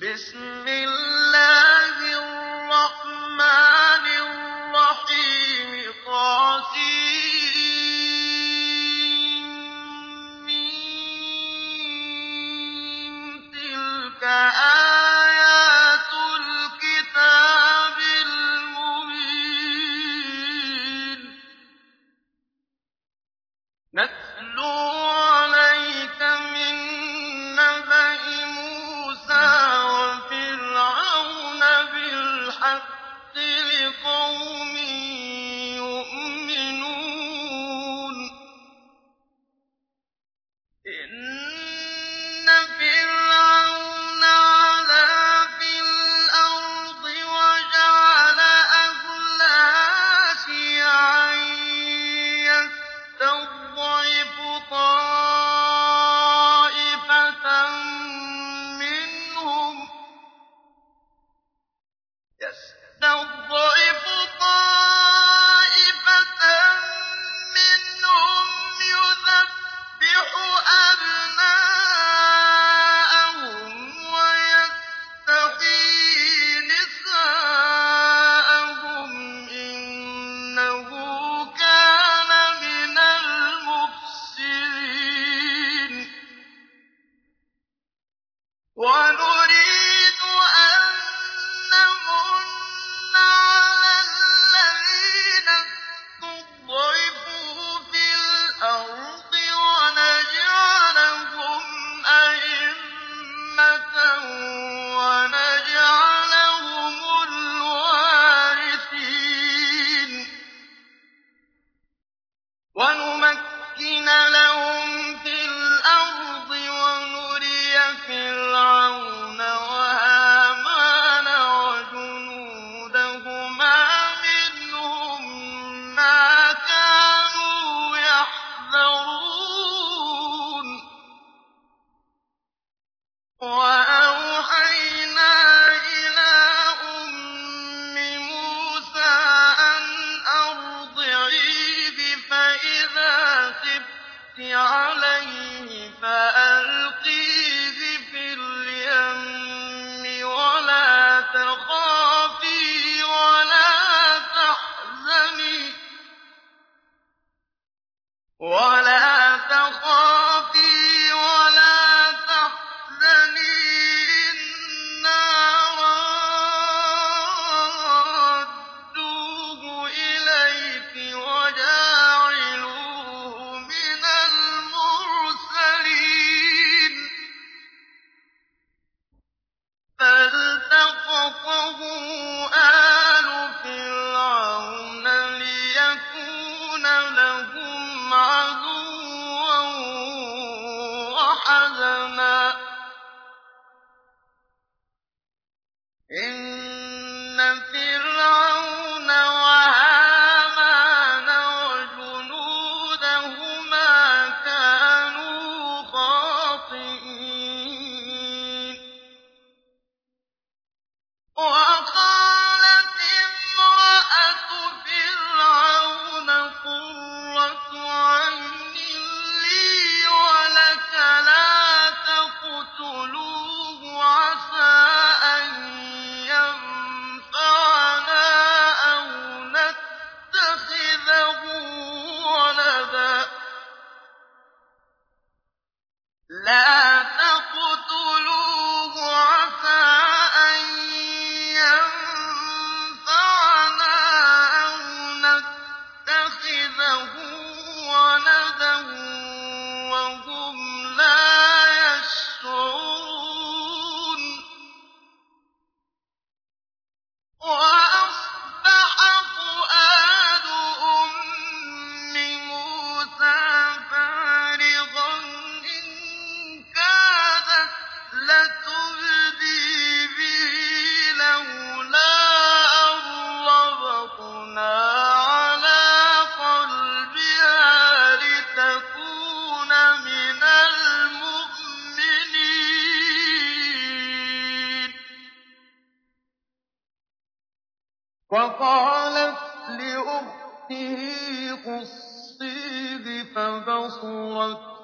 بِسْمِ اللَّهِ فَبَصُرَتْ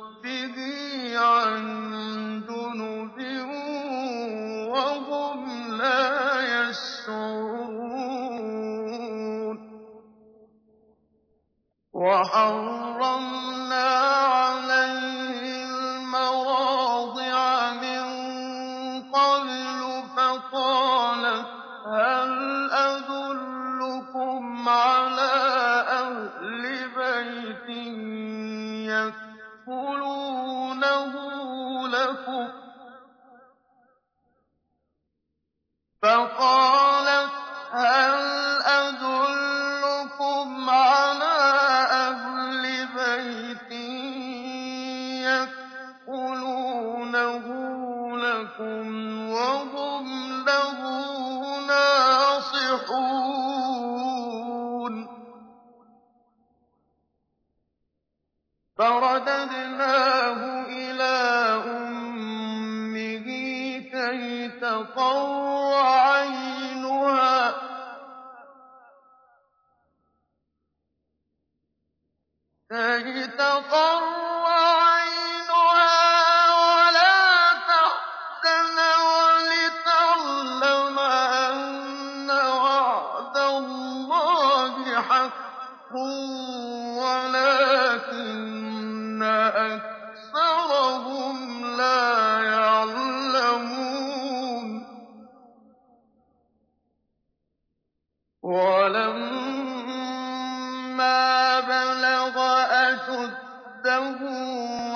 أَشُدَّهُ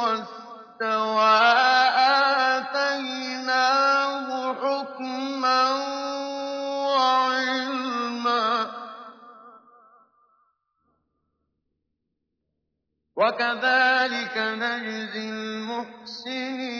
وَاسْتَوَىٰ آتَيْنَاهُ حُكْمًا وَعِلْمًا ۚ. وَكَذَٰلِكَ نَجْزِي الْمُحْسِنِينَ.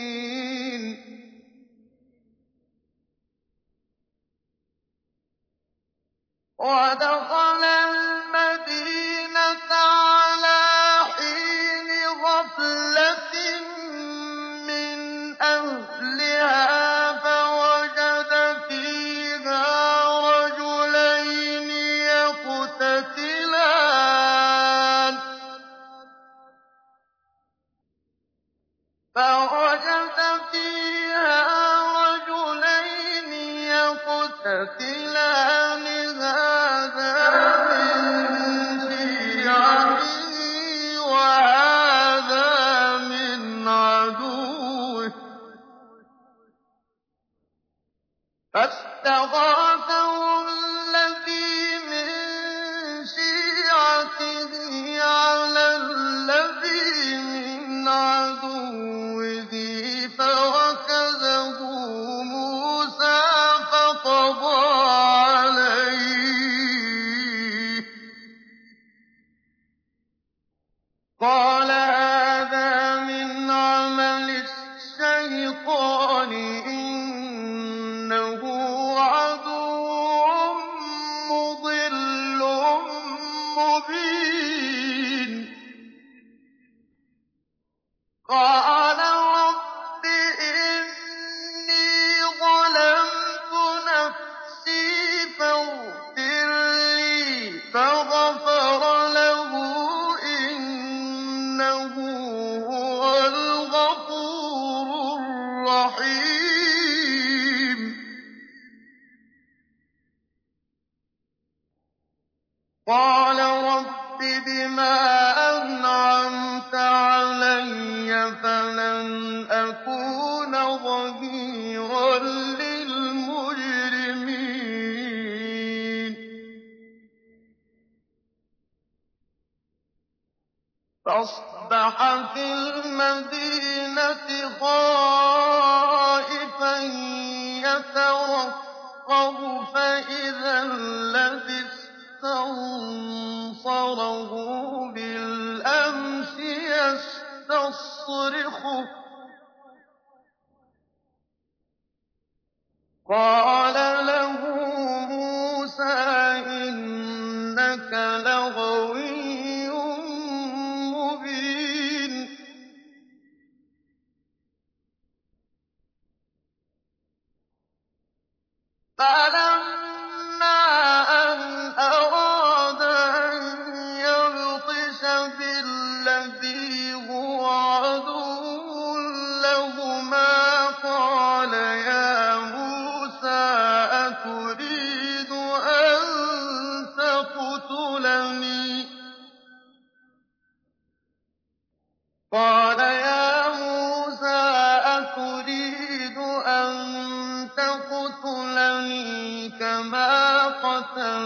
فَلَمَّا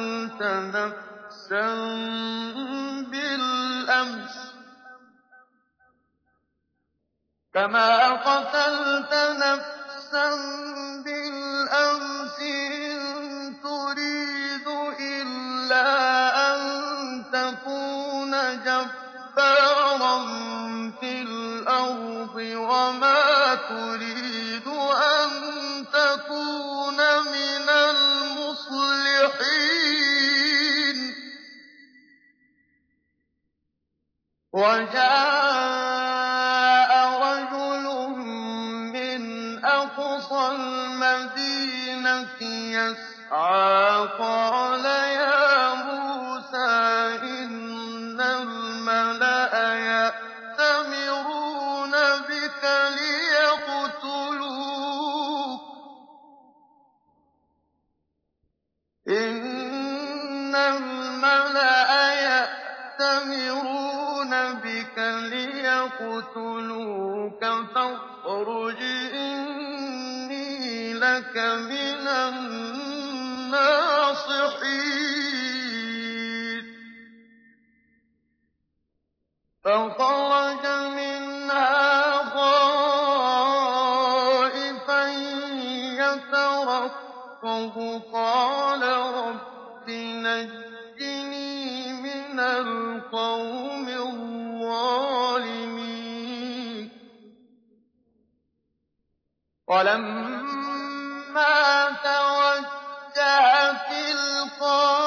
قَتَلْتَ نَفْسًا بِالْأَمْسِ. كما قتلت نفسا بالأمس إن تريد إلا أن تكون جبارا في الأرض وما تريد فَقَالَ يَا مُوسَىٰ إِنَّ الْمَلَأَ يَأْتَمِرُونَ بِكَ لِيَقْتُلُوكَ فَاخْرُجْ إِنِّي لَكَ مِنَ النَّاصِحِينَ نَاصِحِينَ فَخَرَجَ مِنْهَا خَائِفًا يَتَرَقَّبُ ۖ قَالَ رَبِّ نَجِّنِي مِنَ الْقَوْمِ الظَّالِمِينَ. صالحا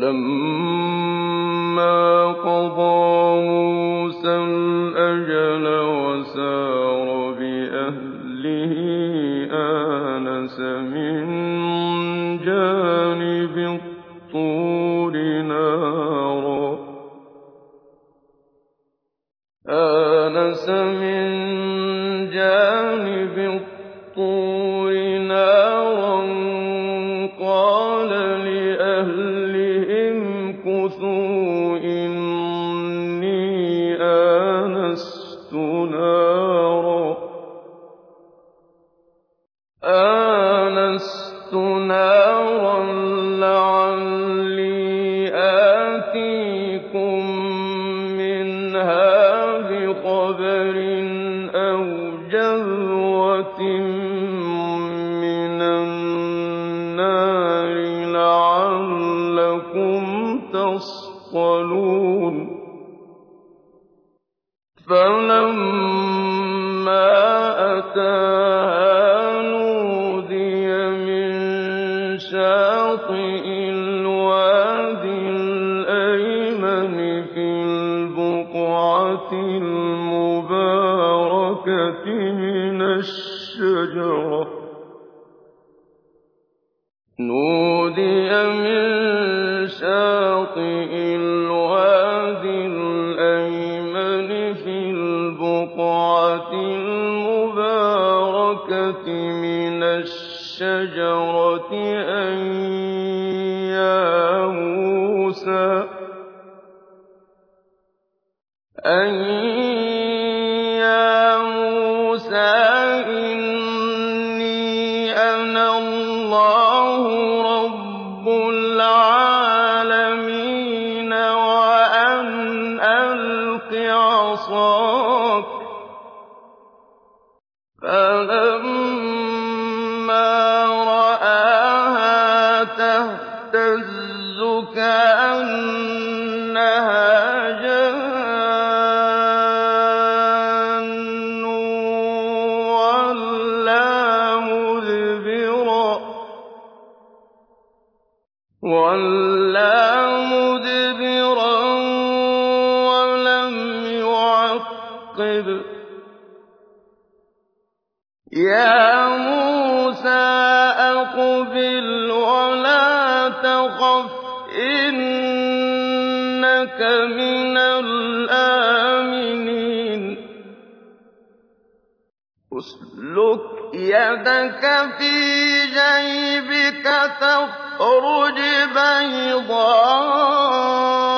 فلما الْبُقْعَةِ الْمُبَارَكَةِ مِنَ الشَّجَرَةِ ۖ نُودِيَ مِن شَاطِئِ الْأَيْمَنِ فِي الْبُقْعَةِ الْمُبَارَكَةِ مِنَ الشَّجَرَةِ أَن من الآمنين اسلك يدك في جيبك تخرج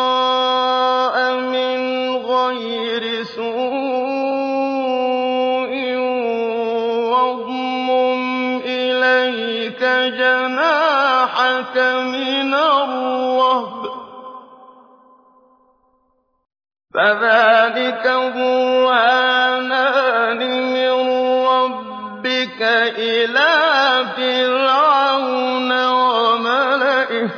بيضاء من غير سوء واضم إليك جناحك من فذلك برهانان من ربك إلى فرعون وملئه.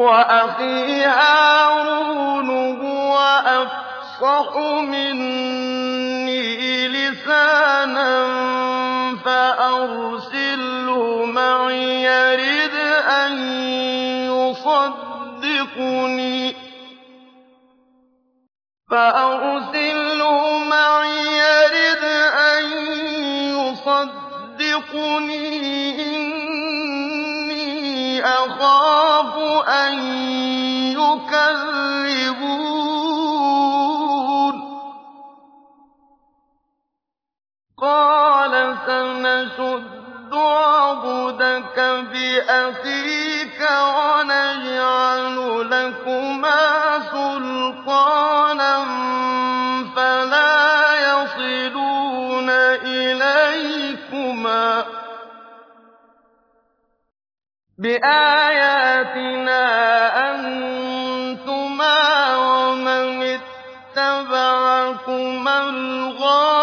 وَأَخِي هَارُونُ هُوَ أَفْصَحُ مِنِّي لِسَانًا فَأَرْسِلْهُ مَعِيَ يَرِدْ أَن يُصَدِّقُنِي ۖ. أَخَافُ أَن يُكَذِّبُونِ. قَالَ سَنَشُدُّ عَضُدَكَ بِأَخِيكَ وَنَجْعَلُ لَكُمَا سُلْطَانًا. بِآيَاتِنَا أَنتُمَا وَمَنِ اتَّبَعَكُمَا الْغَالِبُونَ.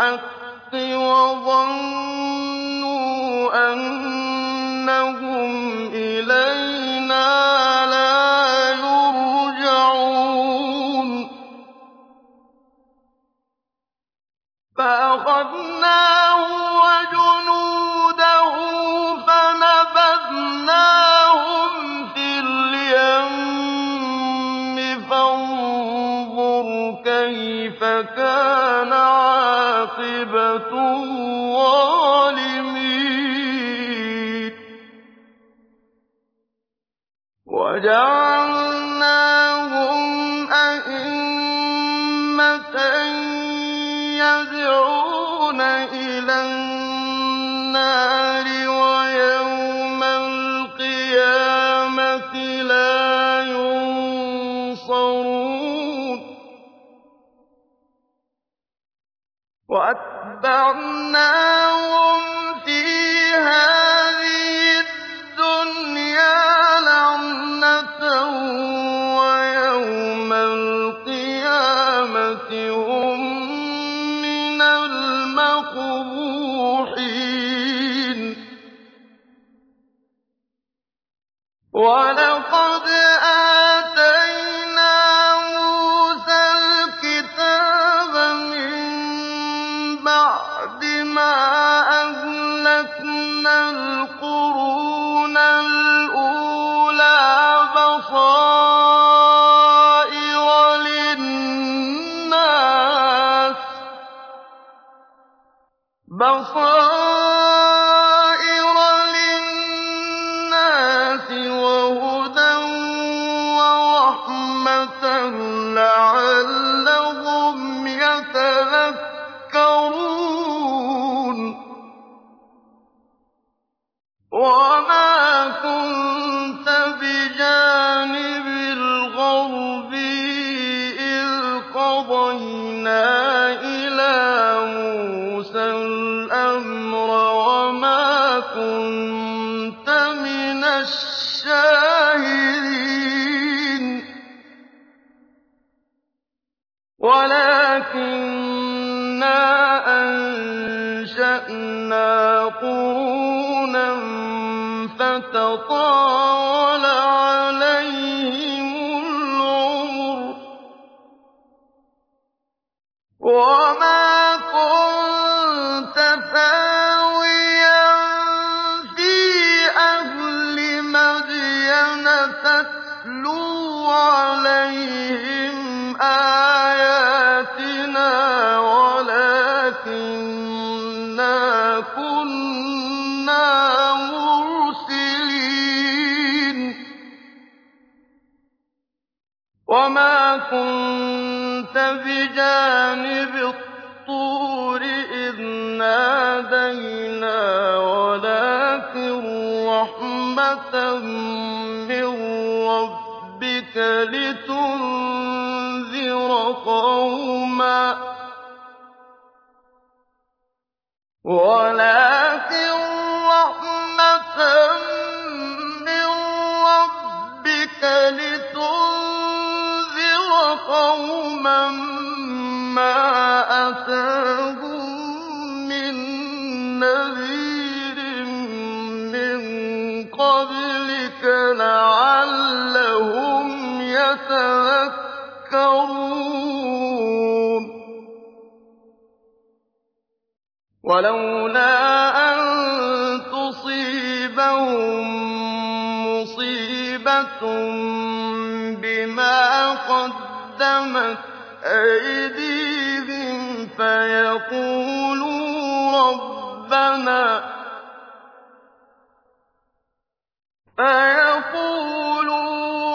الْحَقِّ وَظَنُّوا أَنَّهُمْ وَجَعَلْنَاهُمْ أَئِمَّةً يَدْعُونَ إِلَى النَّارِ وَيَوْمَ الْقِيَامَةِ لَا يُنصَرُونَ وَأَتْبَعْنَاهُمْ وَبَصَائِرَ لِلنَّاسِ. قُرُونًا فَتَطَاوَلَ كُنتَ بِجَانِبِ الطُّورِ إِذْ نَادَيْنَا وَلَٰكِن رَّحْمَةً مِّن رَّبِّكَ لِتُنذِرَ قَوْمًا. مِّن نَّذِيرٍ مِّن قَبْلِكَ لَعَلَّهُمْ يَتَذَكَّرُونَ. وَلَوْلَا أَن تُصِيبَهُم مُّصِيبَةٌ بِمَا قَدَّمَتْ أَيْدِيهِمْ فَيَقُولُوا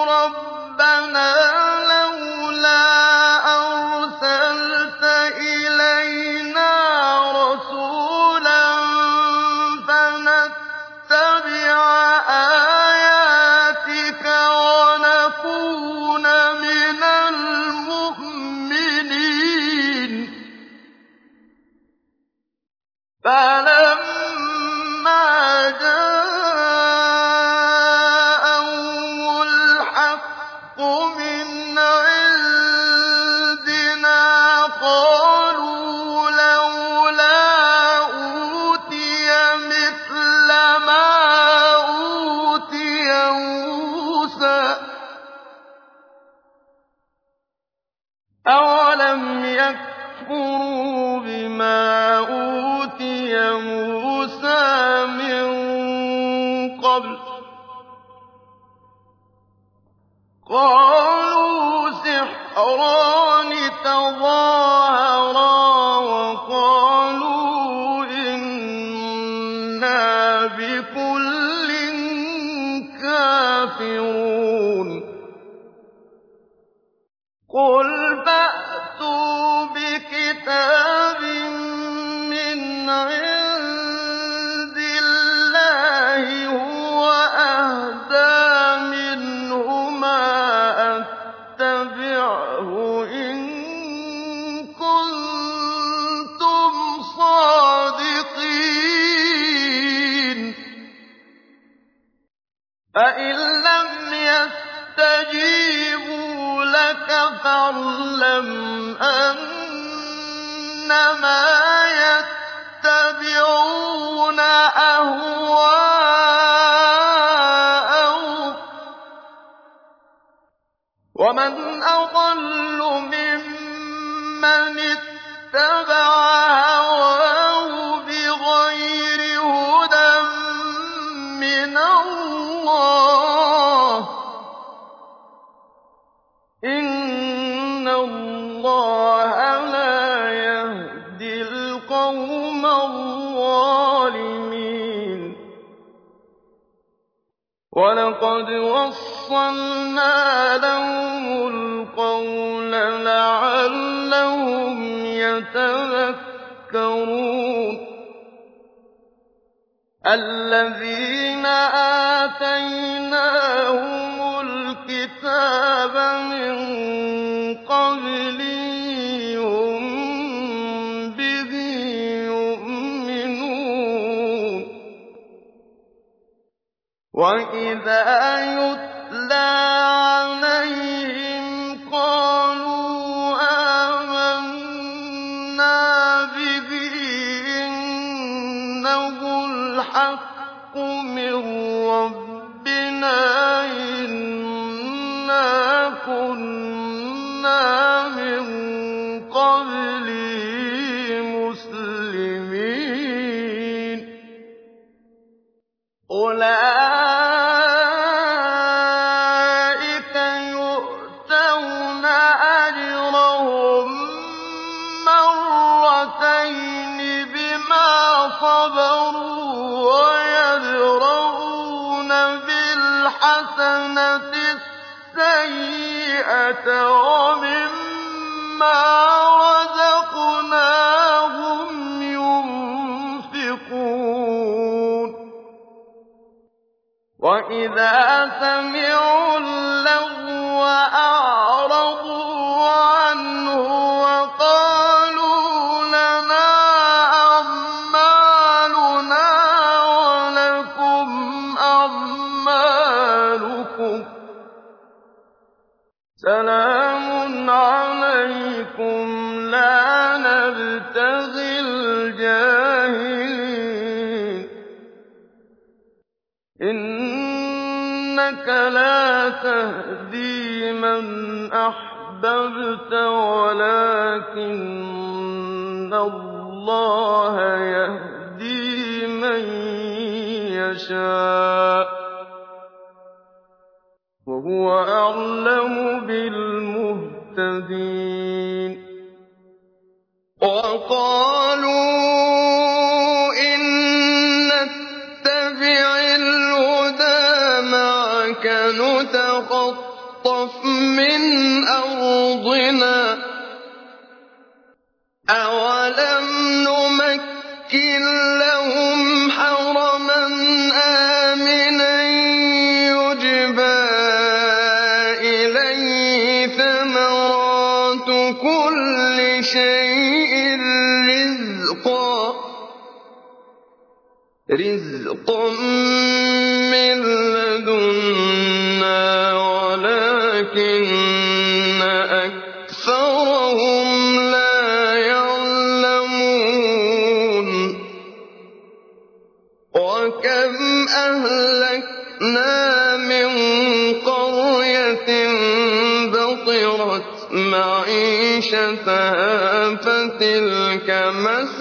رَبَّنَا جَاءَ أضل ممن اتبع هواه بغير هدى من الله. إن الله لا يهدي القوم الظالمين. ولقد وصلنا لهم الذين آتيناهم الكتاب من قبله هم به يؤمنون. بالحسنة السيئة ومما رزقناهم ينفقون وإذا سمعوا لا تهدي من أحببت ولكن الله يهدي من يشاء رزقا من لدنا ولكن أكثرهم لا يعلمون وكم أهلكنا من قرية بطرت معيشتها فتلك مساكنهم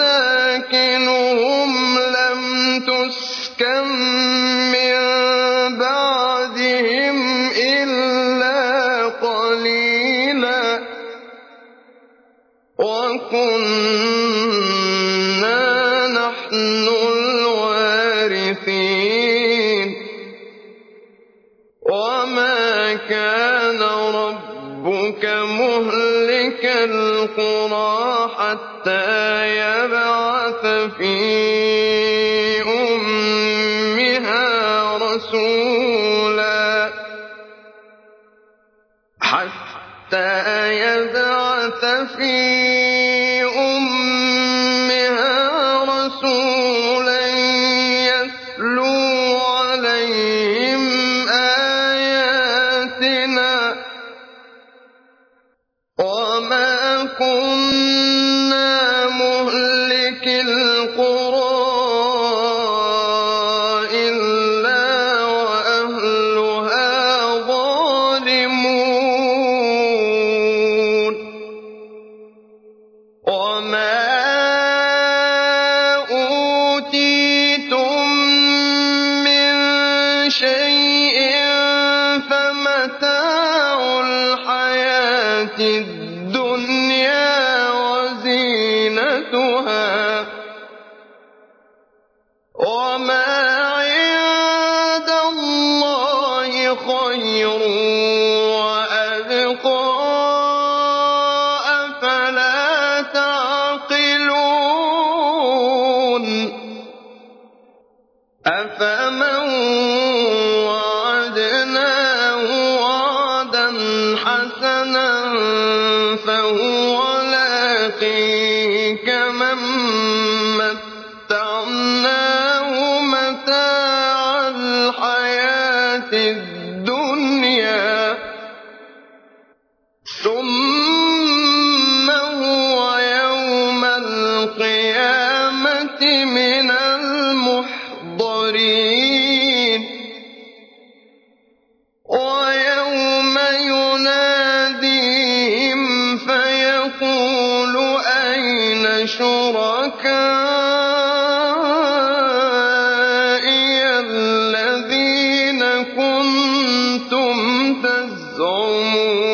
زوم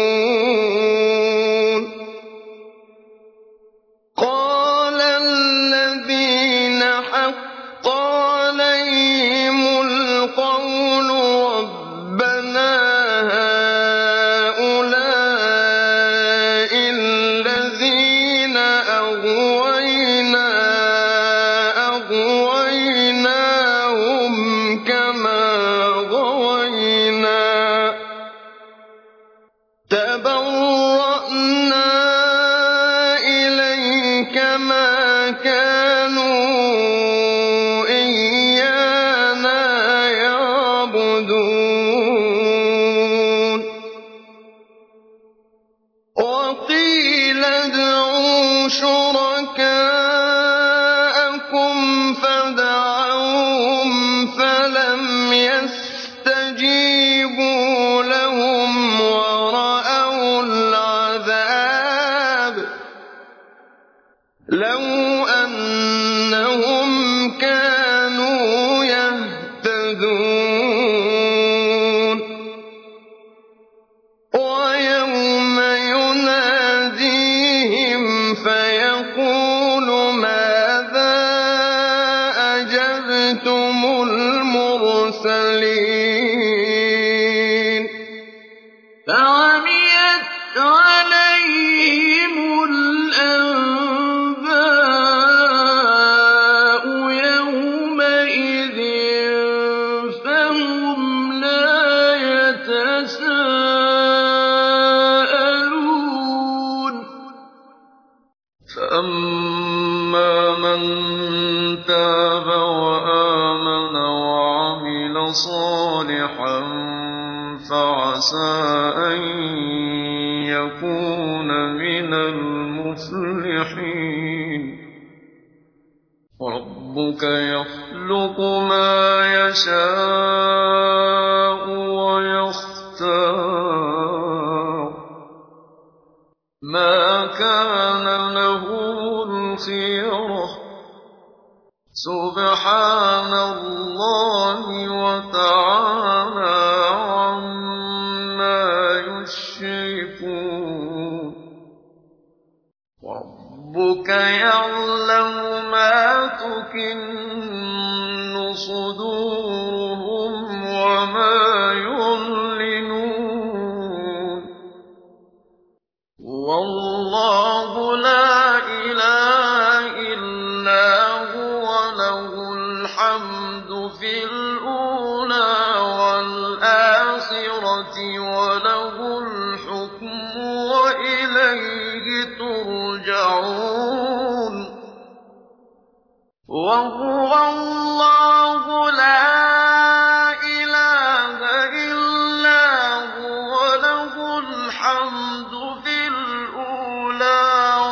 الْحَمْدُ فِي الْأُولَىٰ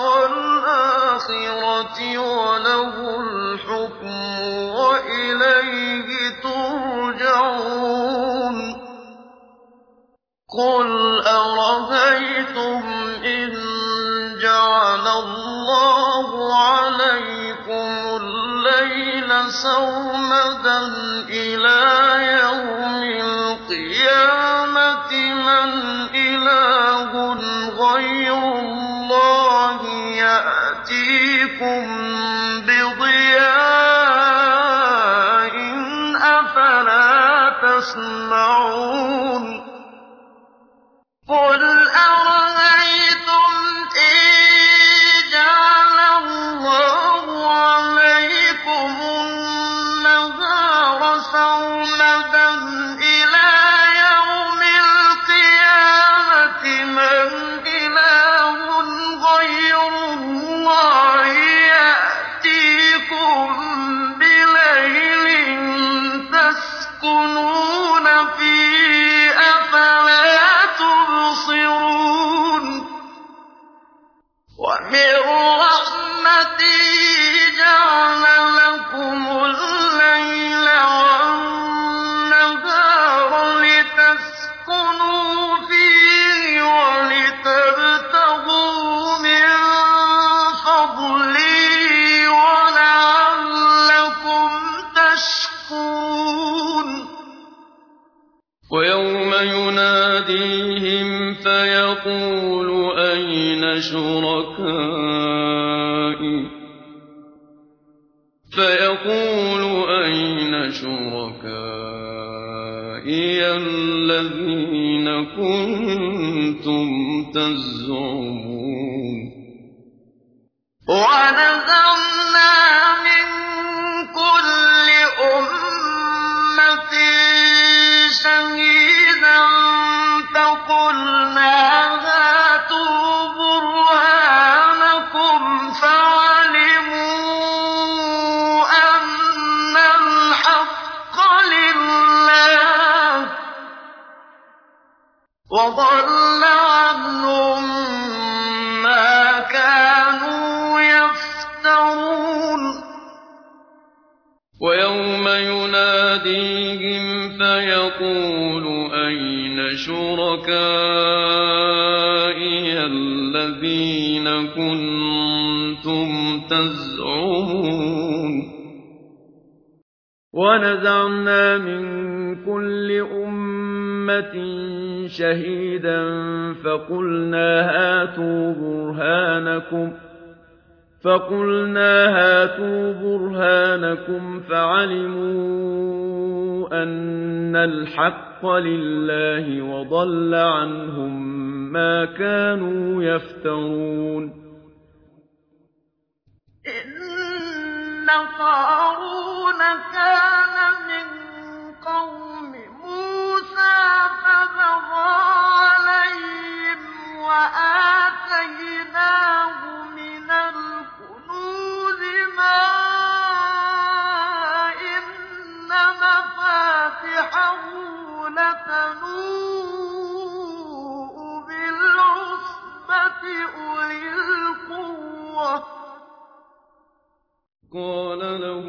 وَالْآخِرَةِ وَلَهُ الْحُكْمُ وَإِلَيْهِ تُرْجَعُونَ. قُلْ إِن جَعَلَ اللَّهُ عَلَيْكُمُ اللَّيْلَ سَرْمَدًا إِلَىٰ بِضِيَاءٍ ۖ فَيَقُولُ أَيْنَ شُرَكَائِيَ الَّذِينَ كُنتُمْ تَزْعُمُونَ؟ شُرَكَائِيَ الَّذِينَ كُنتُمْ تَزْعُمُونَ وَنَزَعْنَا مِن كُلِّ أُمَّةٍ شَهِيدًا فَقُلْنَا هَاتُوا بُرْهَانَكُمْ فَقُلْنَا هَاتُوا بُرْهَانَكُمْ فَعَلِمُوا أَنَّ الْحَقَّ لِلَّهِ وَضَلَّ عَنْهُم مَّا كَانُوا يَفْتَرُونَ. إِنَّ قَارُونَ كَانَ مِن قَوْمِ مُوسَىٰ فَبَغَىٰ عَلَيْهِمْ وَآتَيْنَاهُ مِنَ قَالَ لَهُ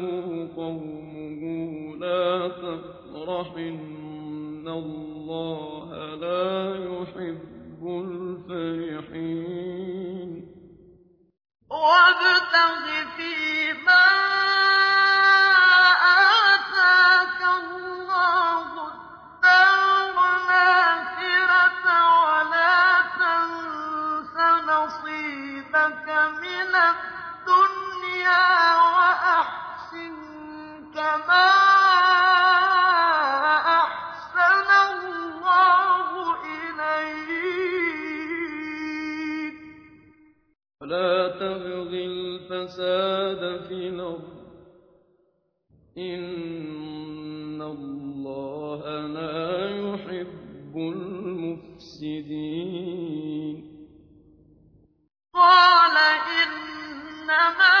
قَوْمُهُ لَا تَفْرَحْ إِنَّ اللَّهَ لَا يُحِبُّ الْفَرِحِينَ. وَابْتَغِ فِيمَا الْمُفْسِدِينَ قَالَ إِنَّمَا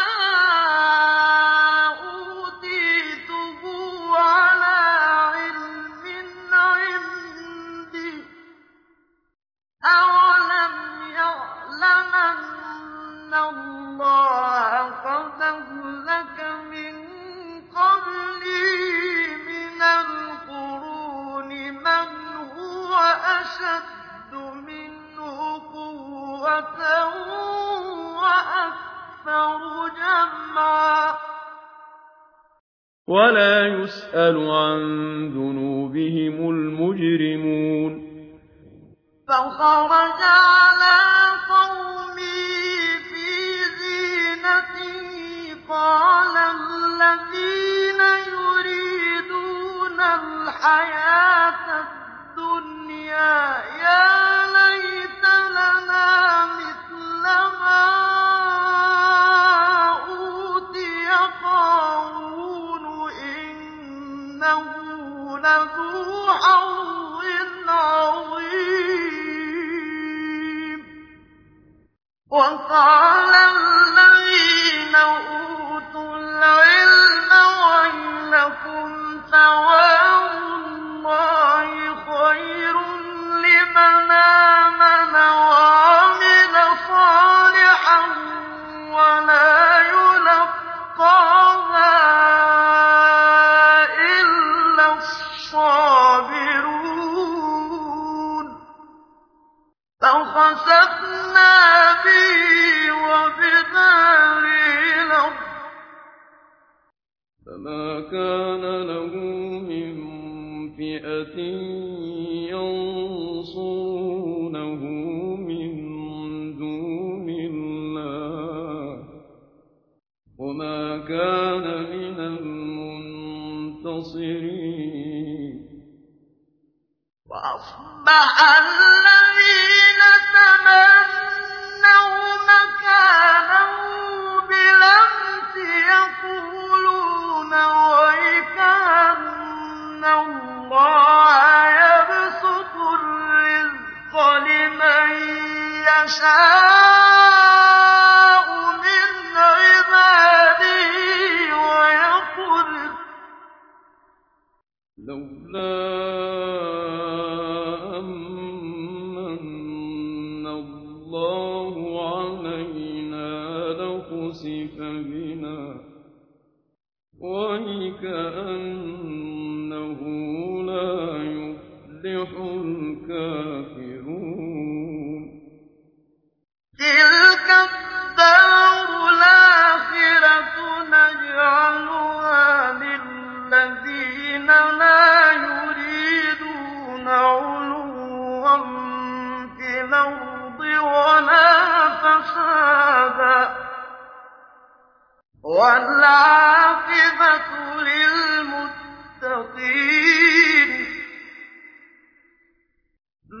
والعاقبة للمتقين.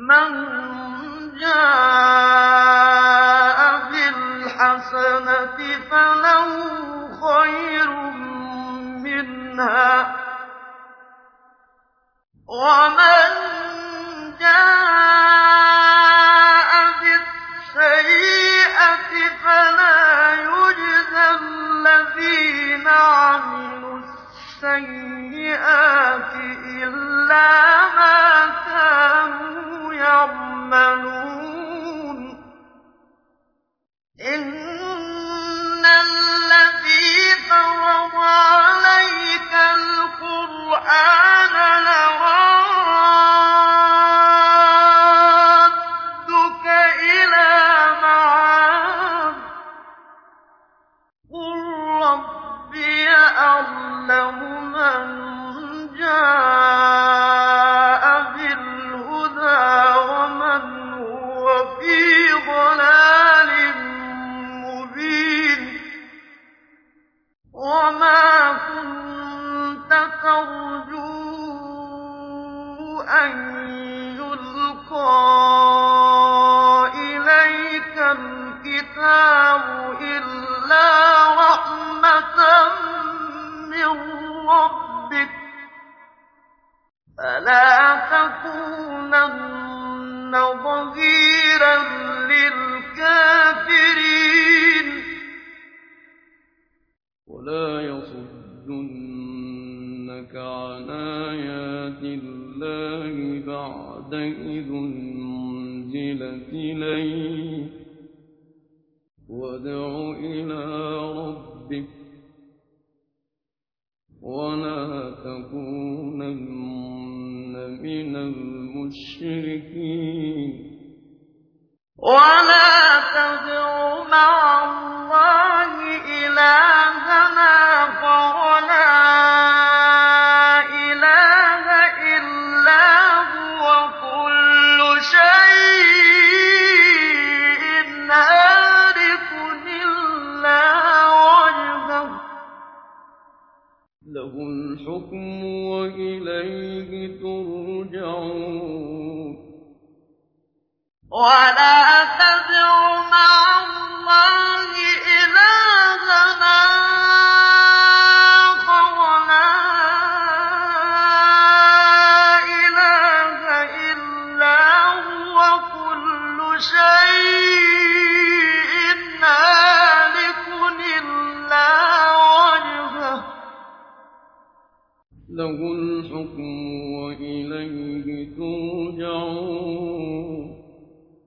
من جاء بالحسنة فله خير منها. ومن جاء وَعَمِلُوا السَّيِّئَاتِ إِلَّا مَا كَانُوا يَعْمَلُونَ. إِنَّ الَّذِي فَرَضَ عَلَيْكَ الْقُرْآنَ لَرَادِيكَ فلا تكونن ظهيرا للكافرين؟ ولا يصدنك عن آيات الله بعد إذ أنزلت إليه وادع إلى ربك ولا تكونن المشركين. ولا تدع مع الله ولا